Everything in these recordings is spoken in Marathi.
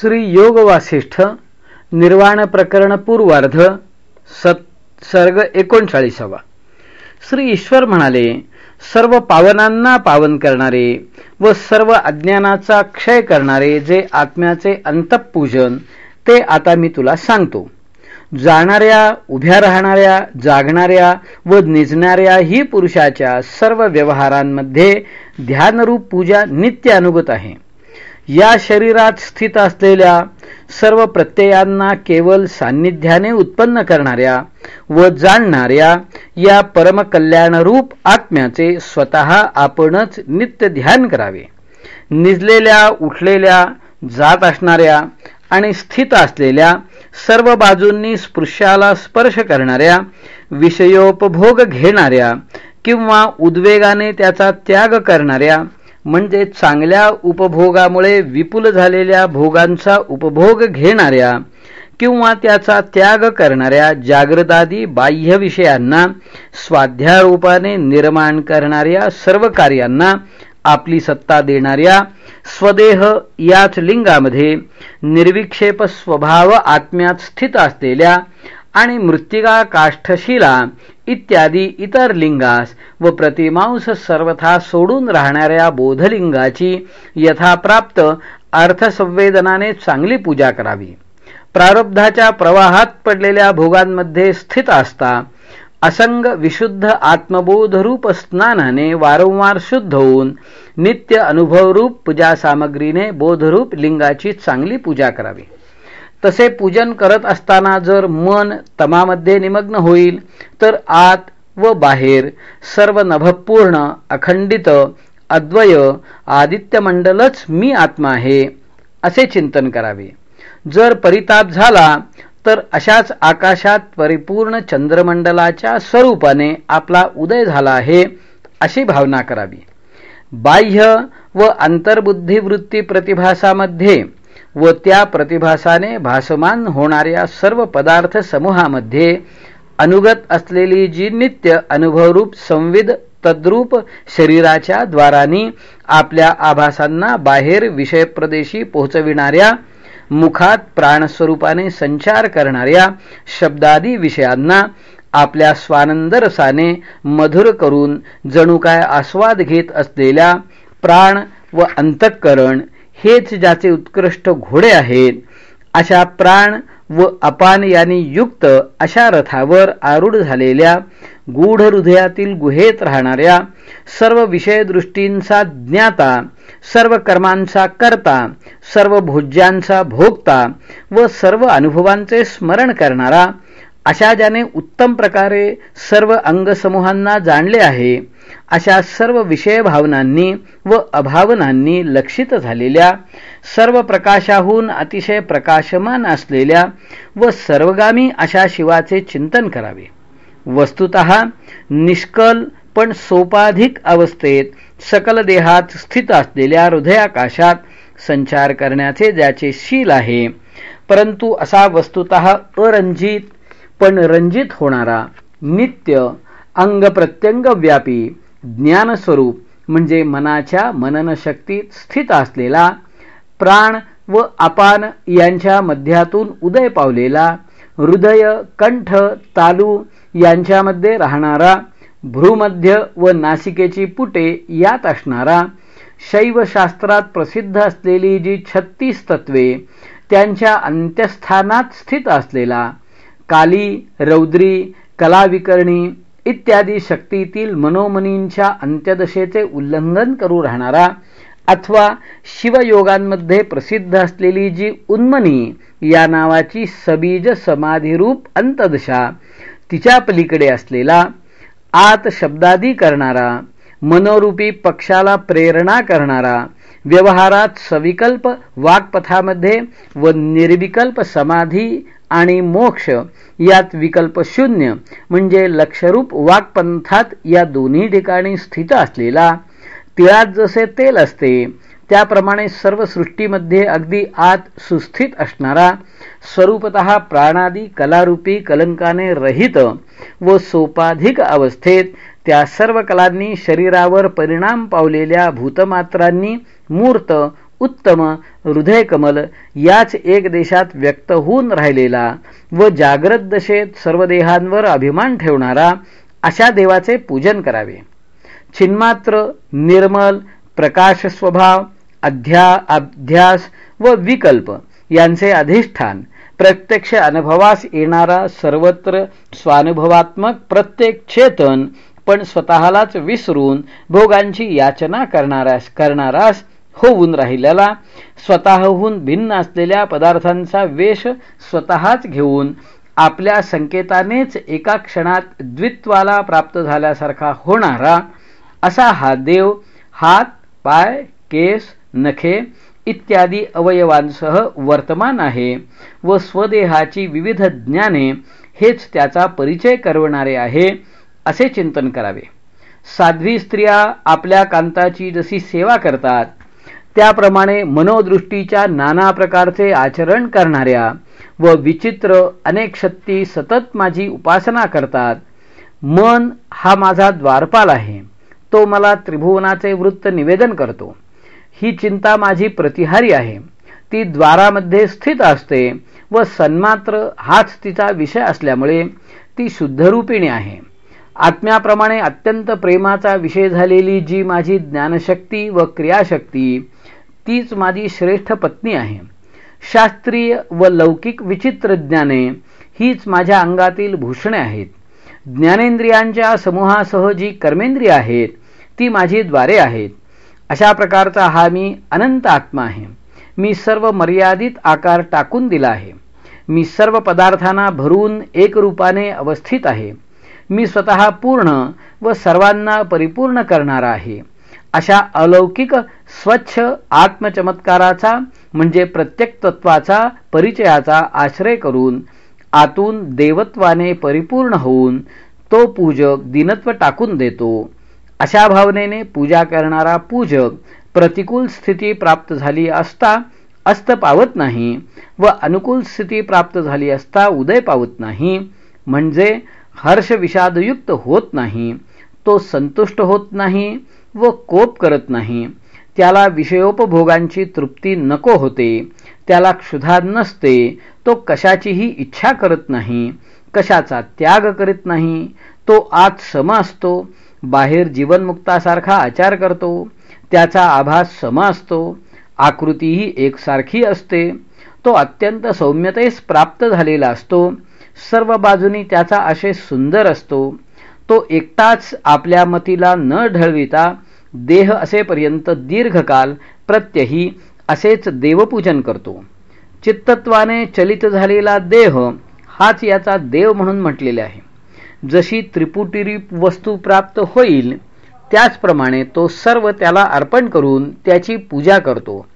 श्री योग वासिष्ठ निर्वाण प्रकरण पूर्वार्ध सत सर्ग एकोणचाळीसावा. श्री ईश्वर म्हणाले सर्व पावनांना पावन करणारे व सर्व अज्ञानाचा क्षय करणारे जे आत्म्याचे अंतपूजन ते आता मी तुला सांगतो. जाणाऱ्या उभ्या राहणाऱ्या जागणाऱ्या व निजणाऱ्या ही पुरुषाच्या सर्व व्यवहारांमध्ये ध्यानरूप पूजा नित्य अनुगत आहे. या शरीरात स्थित असलेल्या सर्व प्रत्ययांना केवळ सान्निध्याने उत्पन्न करणाऱ्या व जाणणाऱ्या या परमकल्याणरूप आत्म्याचे स्वतः आपणच नित्य ध्यान करावे. निजलेल्या उठलेल्या जात असणाऱ्या आणि स्थित असलेल्या सर्व बाजूंनी स्पृश्याला स्पर्श करणाऱ्या विषयोपभोग घेणाऱ्या किंवा उद्वेगाने त्याचा त्याग करणाऱ्या म्हणजे चांगल्या उपभोगामुळे विपुल झालेल्या भोगांचा उपभोग घेणाऱ्या किंवा त्याचा त्याग करणाऱ्या जागृतादी बाह्य विषयांना स्वाध्यारूपाने निर्माण करणाऱ्या सर्व कार्यांना आपली सत्ता देणाऱ्या स्वदेह याच लिंगामध्ये निर्विक्षेप स्वभाव आत्म्यात स्थित असलेल्या आणि मृत्तिका काष्ठशिला इत्यादी इतर लिंगास व प्रतिमांस सर्वथा सोडून राहणाऱ्या बोधलिंगाची यथाप्राप्त अर्थसंवेदनाने चांगली पूजा करावी. प्रारब्धाच्या प्रवाहात पडलेल्या भोगांमध्ये स्थित असता असंग विशुद्ध आत्मबोधरूप स्नानाने वारंवार शुद्ध होऊन नित्य अनुभवरूप पूजा सामग्रीने बोधरूप लिंगाची चांगली पूजा करावी. तसे पूजन करत असताना जर मन तमामध्ये निमग्न होईल तर आत व बाहेर सर्व नभपूर्ण अखंडित अद्वय आदित्यमंडलच मी आत्मा आहे असे चिंतन करावे. जर परिताप झाला तर अशाच आकाशात परिपूर्ण चंद्रमंडलाच्या स्वरूपाने आपला उदय झाला आहे अशी भावना करावी. बाह्य व अंतर्बुद्धिवृत्ती प्रतिभासामध्ये व त्या प्रतिभासाने भासमान होणाऱ्या सर्व पदार्थ समूहामध्ये अनुगत असलेली जी नित्य अनुभवरूप संविद तद्रूप शरीराच्या द्वारानी आपल्या आभासांना बाहेर विषयप्रदेशी पोहोचविणाऱ्या मुखात प्राणस्वरूपाने संचार करणाऱ्या शब्दादी विषयांना आपल्या स्वानंदरसाने मधुर करून जणू काय आस्वाद घेत असलेल्या प्राण व अंतःकरण हेच ज्याचे उत्कृष्ट घोडे आहेत अशा प्राण व अपान यांनी युक्त अशा रथावर आरूढ झालेल्या गूढ हृदयातील गुहेत राहणाऱ्या सर्व विषयदृष्टींचा ज्ञाता सर्व कर्मांचा करता सर्व भोज्यांचा भोगता व सर्व अनुभवांचे स्मरण करणारा अशा ज्याने उत्तम प्रकारे सर्व अंगसमूहांना जाणले आहे अशा सर्व विषय भावनांनी व अभावनांनी लक्षित झालेल्या सर्व प्रकाशाहून अतिशय प्रकाशमान असलेल्या व सर्वगामी अशा शिवाचे चिंतन करावे. वस्तुत निष्कल पण सोपाधिक अवस्थेत सकल देहात स्थित असलेल्या हृदयाकाशात संचार करण्याचे ज्याचे शील आहे परंतु असा वस्तुत अरंजित पण रंजित होणारा नित्य अंग प्रत्यंग व्यापी ज्ञानस्वरूप म्हणजे मनाच्या मननशक्तीत स्थित असलेला प्राण व अपान यांच्या मध्यातून उदय पावलेला हृदय कंठ तालू यांच्यामध्ये राहणारा भ्रूमध्य व नासिकेची पुटे यात असणारा शैवशास्त्रात प्रसिद्ध असलेली जी छत्तीस तत्वे त्यांच्या अंत्यस्थानात स्थित असलेला काली रौद्री कलाविकरणी इत्यादी शक्तीतील मनोमनींच्या अंत्यदशेचे उल्लंघन करू राहणारा अथवा शिवयोगांमध्ये प्रसिद्ध असलेली जी उन्मनी या नावाची सबीज समाधीरूप अंतदशा तिच्या पलीकडे असलेला आत शब्दादी करणारा मनोरूपी पक्षाला प्रेरणा करणारा व्यवहारात सविकल्प वाक्पथामध्ये व निर्विकल्प समाधी आणि मोक्ष यात विकल्प शून्य म्हणजे लक्षरूप वाक्पंथात या दोन्ही ठिकाणी स्थित असलेला तिळात जसे तेल असते त्याप्रमाणे सर्व सृष्टीमध्ये अगदी आत सुस्थित असणारा स्वरूपत प्राणादी कलारूपी कलंकाने रहित व सोपाधिक अवस्थेत त्या सर्व कलांनी शरीरावर परिणाम पावलेल्या भूतमात्रांनी मूर्त उत्तम हृदय कमल याच एक देशात व्यक्त होऊन राहिलेला व जाग्रत दशेत सर्व देहांवर अभिमान ठेवणारा अशा देवाचे पूजन करावे. छिन्मात्र निर्मल प्रकाश स्वभाव अध्या अध्यास व विकल्प यांचे अधिष्ठान प्रत्यक्ष अनुभवास येणारा सर्वत्र स्वानुभवात्मक प्रत्येक चेतन पण स्वतःलाच विसरून भोगांची याचना करणाऱ्यास करणारास होऊन राहिलेला स्वतःहून भिन्न असलेल्या पदार्थांचा वेश स्वतःच घेऊन आपल्या संकेतानेच एका क्षणात द्वित्वाला प्राप्त झाल्यासारखा होणारा असा हा देव हात पाय केस नखे इत्यादी अवयवांसह वर्तमान आहे व स्वदेहाची विविध ज्ञाने हेच त्याचा परिचय करवणारे आहे असे चिंतन करावे. साध्वी स्त्रिया आपल्या कांताची जशी सेवा करतात त्याप्रमाणे मनोदृष्टीच्या नाना प्रकारचे आचरण करणाऱ्या व विचित्र अनेक शक्ती सतत माझी उपासना करतात. मन हा माझा द्वारपाल आहे. तो मला त्रिभुवनाचे वृत्त निवेदन करतो. ही चिंता माझी प्रतिहारी आहे. ती द्वारामध्ये स्थित असते व सन्मात्र हाच तिचा विषय असल्यामुळे ती शुद्धरूपिणी आहे. आत्म्याप्रमाणे अत्यंत प्रेमाचा विषय झालेली जी माझी ज्ञानशक्ती व क्रियाशक्ती तीच माझी श्रेष्ठ पत्नी आहे. शास्त्रीय व लौकिक विचित्र ज्ञाने हीच माझ्या अंगातील भूषणे आहेत. ज्ञानेंद्रियांच्या समूहासह जी कर्मेंद्रिय आहेत ती माझी द्वारे आहेत. अशा प्रकारचा हा मी अनंत आत्मा आहे. मी सर्व मर्यादित आकार टाकून दिला आहे. मी सर्व पदार्थांना भरून एक रूपाने अवस्थित आहे. मी स्वतः पूर्ण व सर्वांना परिपूर्ण करणारा आहे. अशा अलौकिक स्वच्छ आत्मचमत्काराचा म्हणजे प्रत्येक तत्वाचा परिचयाचा आश्रय करून आतून देवत्वाने परिपूर्ण होऊन तो पूजक दिनत्व टाकून देतो. अशा भावनेने पूजा करणारा पूजक प्रतिकूल स्थिती प्राप्त झाली असता अस्त पावत नाही व अनुकूल स्थिती प्राप्त झाली असता उदय पावत नाही. म्हणजे हर्ष विषादयुक्त होत नाही. तो संतुष्ट होत नाही व कोप करत नाही. त्याला विषयोपभोगांची तृप्ती नको होते. त्याला क्षुधा नसते. तो कशाचीही इच्छा करत नाही. कशाचा त्याग करीत नाही. तो आत सम असतो. बाहेर जीवनमुक्तासारखा आचार करतो. त्याचा आभास सम असतो. आकृतीही एकसारखी असते. तो अत्यंत सौम्यतेस प्राप्त झालेला असतो. सर्व बाजूनी त्याचा आशय सुंदर असतो. तो एकटाच आपल्या मतीला न ढळविता देह असेपर्यंत दीर्घकाल प्रत्यही असेच देवपूजन करतो. चित्तत्वाने चलित झालेला देह हाच याचा देव म्हणून म्हटलेले आहे. जशी त्रिपुटीरी वस्तू प्राप्त होईल त्याचप्रमाणे तो सर्व त्याला अर्पण करून त्याची पूजा करतो.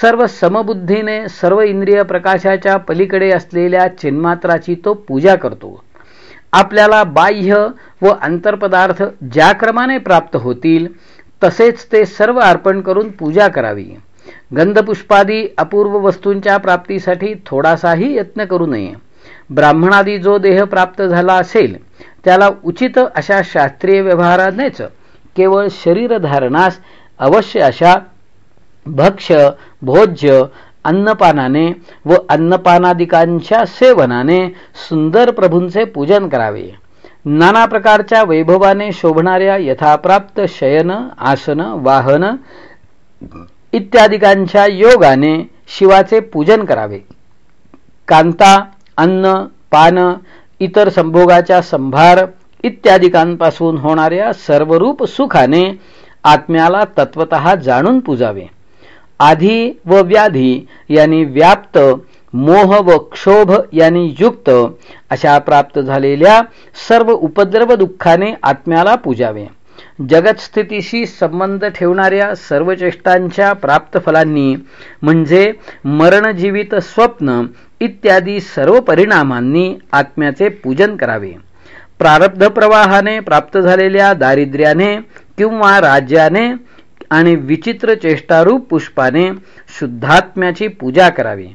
सर्व समबुद्धीने सर्व इंद्रिय प्रकाशाच्या पलीकडे असलेल्या चिन्मात्राची तो पूजा करतो. आपल्याला बाह्य व अंतरपदार्थ ज्या क्रमाने प्राप्त होतील तसेच ते सर्व अर्पण करून पूजा करावी. गंधपुष्पादी अपूर्व वस्तूंच्या प्राप्तीसाठी थोडासाही यत्न करू नये. ब्राह्मणादी जो देह प्राप्त झाला असेल त्याला उचित अशा शास्त्रीय व्यवहारानेच केवळ शरीरधारणास अवश्य अशा भक्ष्य भोज्य अन्नपानाने व अन्नपानादिकांच्या सेवनाने सुंदर प्रभूंचे पूजन करावे. नाना प्रकारच्या वैभवाने शोभणाऱ्या यथाप्राप्त शयन आसन वाहन इत्यादिकांच्या योगाने शिवाचे पूजन करावे. कांता अन्न पान इतर संभोगाच्या संभार इत्यादिकांपासून होणाऱ्या सर्वरूप सुखाने आत्म्याला तत्वत जाणून पुजावे. आधी व व्याधी यांनी व्याप्त मोह व क्षोभ यांनी युक्त अशा प्राप्त झालेल्या सर्व उपद्रव दुःखाने आत्म्याला पूजावे. जगतस्थितीशी संबंध ठेवणाऱ्या सर्व चेष्टांच्या प्राप्त फलांनी म्हणजे मरणजीवित स्वप्न इत्यादी सर्व परिणामांनी आत्म्याचे पूजन करावे. प्रारब्ध प्रवाहाने प्राप्त झालेल्या दारिद्र्याने किंवा राज्याने आणि विचित्र चेष्टारूप पुष्पाने शुद्धात्म्याची पूजा करावी.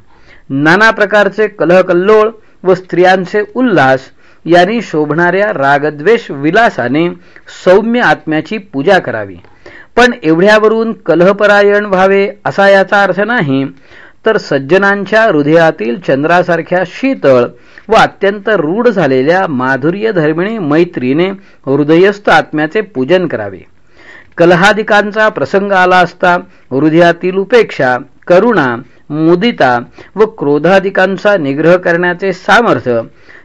नाना प्रकारचे कलहकल्लोळ व स्त्रियांचे उल्हास यांनी शोभणाऱ्या रागद्वेष विलासाने सौम्य आत्म्याची पूजा करावी. पण एवढ्यावरून कलहपरायण व्हावे असा याचा अर्थ नाही तर सज्जनांच्या हृदयातील चंद्रासारख्या शीतळ व अत्यंत रूढ झालेल्या माधुर्य धर्मिणी मैत्रीने हृदयस्थ आत्म्याचे पूजन करावे. कलहादिकांचा प्रसंग आला असता हृदयातील उपेक्षा करुणा मुदिता व क्रोधाधिकांचा निग्रह करण्याचे सामर्थ्य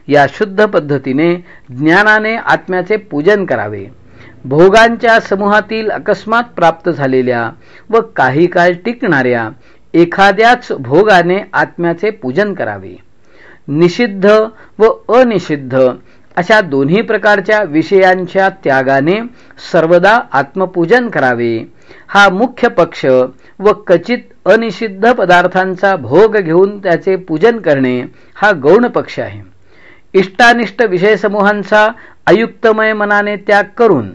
या शुद्ध पद्धतीने ज्ञानाने आत्म्याचे पूजन करावे. भोगांच्या समूहातील अकस्मात प्राप्त झालेल्या व काही काळ टिकणाऱ्या एखाद्याच भोगाने आत्म्याचे पूजन करावे. निषिद्ध व अनिषिद्ध अशा दोन्ही प्रकारच्या विषयांच्या त्यागाने सर्वदा आत्मपूजन करावे. हा मुख्य पक्ष व कचित अनिषिद्ध पदार्थांचा भोग घेऊन त्याचे पूजन करणे हा गौण पक्ष आहे. इष्टानिष्ट विषय समूहांचा अयुक्तमय मनाने त्याग करून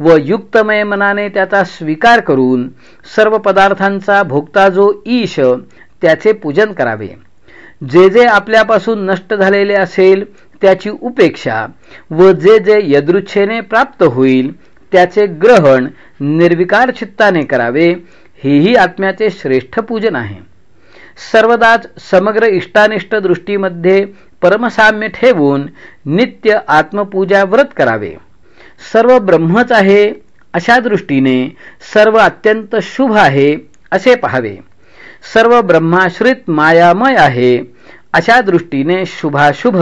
व युक्तमय मनाने त्याचा स्वीकार करून सर्व पदार्थांचा भोगता जो ईश त्याचे पूजन करावे. जे जे आपल्यापासून नष्ट झालेले असेल त्याची उपेक्षा व जे जे यदृच्छेने प्राप्त होईल त्याचे ग्रहण निर्विकार चित्ताने करावे हेही आत्म्याचे श्रेष्ठ पूजन आहे. सर्वदाच समग्र इष्टानिष्ट दृष्टीमध्ये परमसाम्य ठेवून नित्य आत्मपूजा व्रत करावे. सर्व ब्रह्मच आहे अशा दृष्टीने सर्व अत्यंत शुभ आहे असे पहावे. सर्व ब्रह्माश्रित मायामय आहे अशा दृष्टीने शुभाशुभ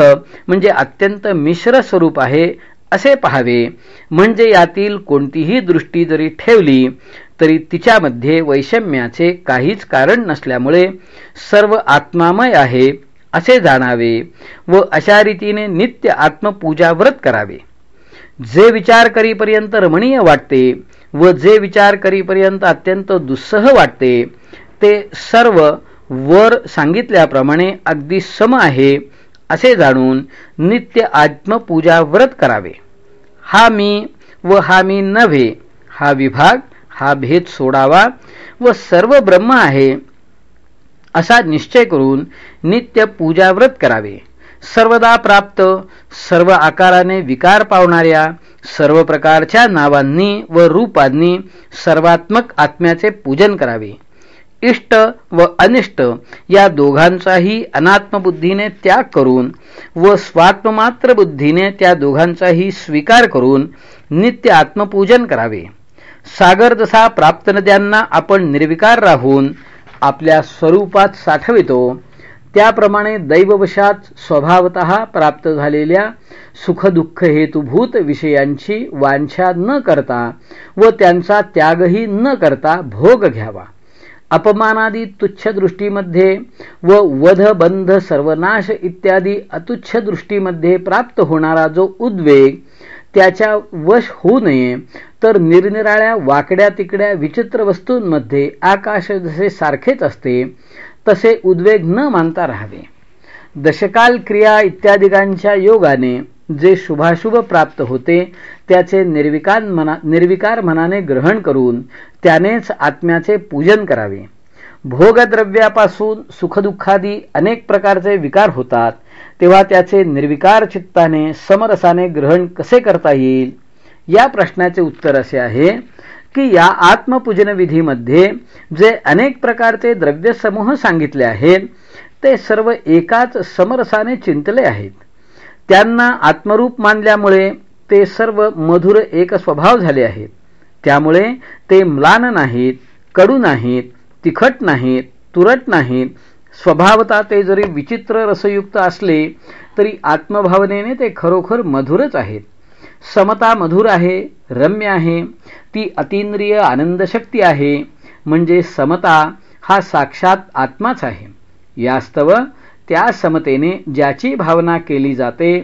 म्हणजे अत्यंत मिश्र स्वरूप आहे असे पहावे. म्हणजे यातील कोणतीही दृष्टी जरी ठेवली तरी तिच्यामध्ये वैषम्याचे काहीच कारण नसल्यामुळे सर्व आत्मामय आहे असे जाणावे व अशा रीतीने नित्य आत्मपूजा व्रत करावे. जे विचार करीपर्यंत रमणीय वाटते व जे विचार करीपर्यंत अत्यंत दुस्सह वाटते ते सर्व वर सांगितल्याप्रमाणे अगदी सम आहे असे जाणून नित्य आत्मपूजा व्रत करावे. हा मी व हा मी नव्हे हा विभाग हा भेद सोडावा व सर्व ब्रह्म आहे असा निश्चय करून नित्य पूजाव्रत करावे. सर्वदा प्राप्त सर्व आकाराने विकार पावणाऱ्या सर्व प्रकारच्या नावांनी व रूपांनी सर्वात्मक आत्म्याचे पूजन करावे. इष्ट व अनिष्ट या दोघांचाही अनात्मबुद्धीने त्याग करून व स्वात्ममात्र बुद्धीने त्या दोघांचाही स्वीकार करून नित्य आत्मपूजन करावे. सागर जसा प्राप्त नद्यांना आपण निर्विकार राहून आपल्या स्वरूपात साठवितो त्याप्रमाणे दैववशात स्वभावत प्राप्त झालेल्या सुखदुःख हेतुभूत विषयांची वांछा न करता व त्यांचा त्यागही न करता भोग घ्यावा. अपमानादी तुच्छ दृष्टीमध्ये व वध बंध सर्वनाश इत्यादी अतुच्छ दृष्टीमध्ये प्राप्त होणारा जो उद्वेग त्याच्या वश होऊ नये तर निरनिराळ्या वाकड्या तिकड्या विचित्र वस्तूंमध्ये आकाश जसे सारखेच असते तसे उद्वेग न मानता राहावे. दशकाल क्रिया इत्यादिकांच्या योगाने जे शुभाशुभ प्राप्त होते त्याचे निर्विकार मना निर्विकार मनाने ग्रहण करून त्यानेच आत्म्याचे पूजन करावे. भोगद्रव्यापासून सुखदुःखादी अनेक प्रकारचे विकार होतात तेव्हा त्याचे निर्विकार चित्ताने समरसाने ग्रहण कसे करता येईल? या प्रश्नाचे उत्तर असे आहे की या आत्मपूजन विधीमध्ये जे अनेक प्रकारचे द्रव्यसमूह सांगितले आहेत ते सर्व एकाच समरसाने चिंतले आहेत. त्यांना आत्मरूप मानल्यामुळे ते सर्व मधुर एक स्वभाव झाले आहेत. त्यामुळे ते म्लान नाहीत कडू नाहीत तिखट नाहीत तुरट नाहीत. स्वभावता ते जरी विचित्र रसयुक्त असले तरी आत्मभावनेने ते खरोखर मधुरच आहेत. समता मधुर आहे रम्य आहे ती अतिंद्रिय आनंदशक्ती आहे म्हणजे समता हा साक्षात आत्माच आहे. यास्तव त्या समतेने ज्याची भावना केली जाते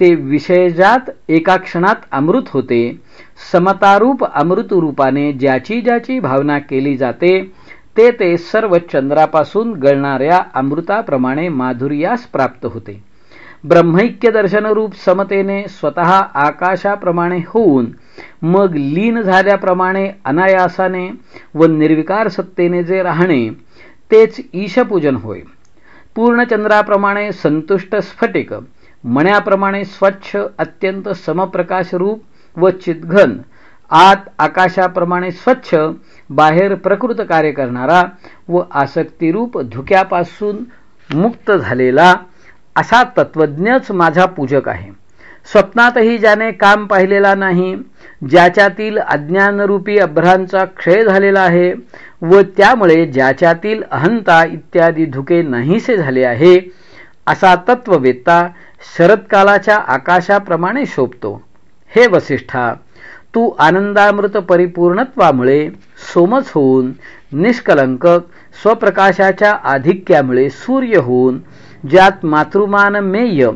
ते विषयजात एका क्षणात अमृत होते. समतारूप अमृत रूपाने ज्याची ज्याची भावना केली जाते ते ते सर्व चंद्रापासून गळणाऱ्या अमृताप्रमाणे माधुर्यास प्राप्त होते. ब्रह्मैक्य दर्शनरूप समतेने स्वतः आकाशाप्रमाणे होऊन मग लीन झाल्याप्रमाणे अनायासाने व निर्विकार सत्तेने जे राहणे तेच ईशपूजन होय. पूर्णचंद्राप्रमाणे संतुष्ट स्फटिक मण्याप्रमाणे स्वच्छ अत्यंत समप्रकाशरूप व चितघन आत आकाशाप्रमाणे स्वच्छ बाहेर प्रकृत कार्य करणारा व आसक्तिरूप धुक्यापासून मुक्त झालेला असा तत्वज्ञच माझा पूजक आहे. स्वप्नातही ज्याने काम पाहिलेला नाही ज्याच्यातील अज्ञानरूपी अभ्रांचा क्षय झालेला आहे व त्यामुळे ज्याच्यातील अहंता इत्यादी धुके नाहीसे झाले आहे असा तत्ववेत्ता शरदकालाच्या आकाशाप्रमाणे शोभतो. हे वसिष्ठा तू आनंदामृत परिपूर्णत्वामुळे सोमच होऊन निष्कलंक स्वप्रकाशाच्या आधिक्यामुळे सूर्य होऊन ज्यात मातृमानमेय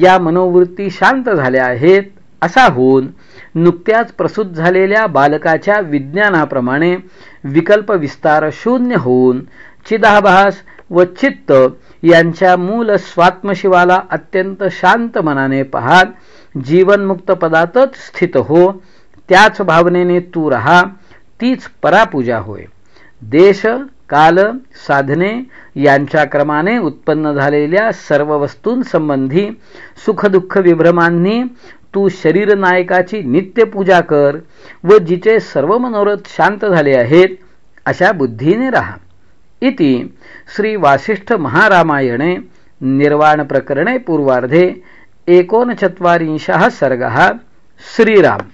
या मनोवृत्ती शांत झाल्या आहेत असा होऊन नुकत्याच प्रसूत झालेल्या बालकाच्या विज्ञानाप्रमाणे विकल्प विस्तार शून्य होऊन चिदाभास व चित्त यांच्या मूल स्वात्मशिवाला अत्यंत शांत मनाने पाहात जीवनमुक्त पदातच स्थित हो त्याच भावनेने तू रहा तीच परापूजा होय. देश काल साधने यांच्या क्रमाने उत्पन्न झालेल्या सर्व वस्तूंसंबंधी सुखदुःख विभ्रमांनी तू शरीर नायकाची नित्य पूजा कर व जिचे सर्व मनोरथ शांत झाले आहेत अशा बुद्धीने राहा. इति श्री वासिष्ठ महारामायणे निर्वाण प्रकरणे पूर्वार्धे एकोनचत्वारिंशः सर्गः श्रीराम.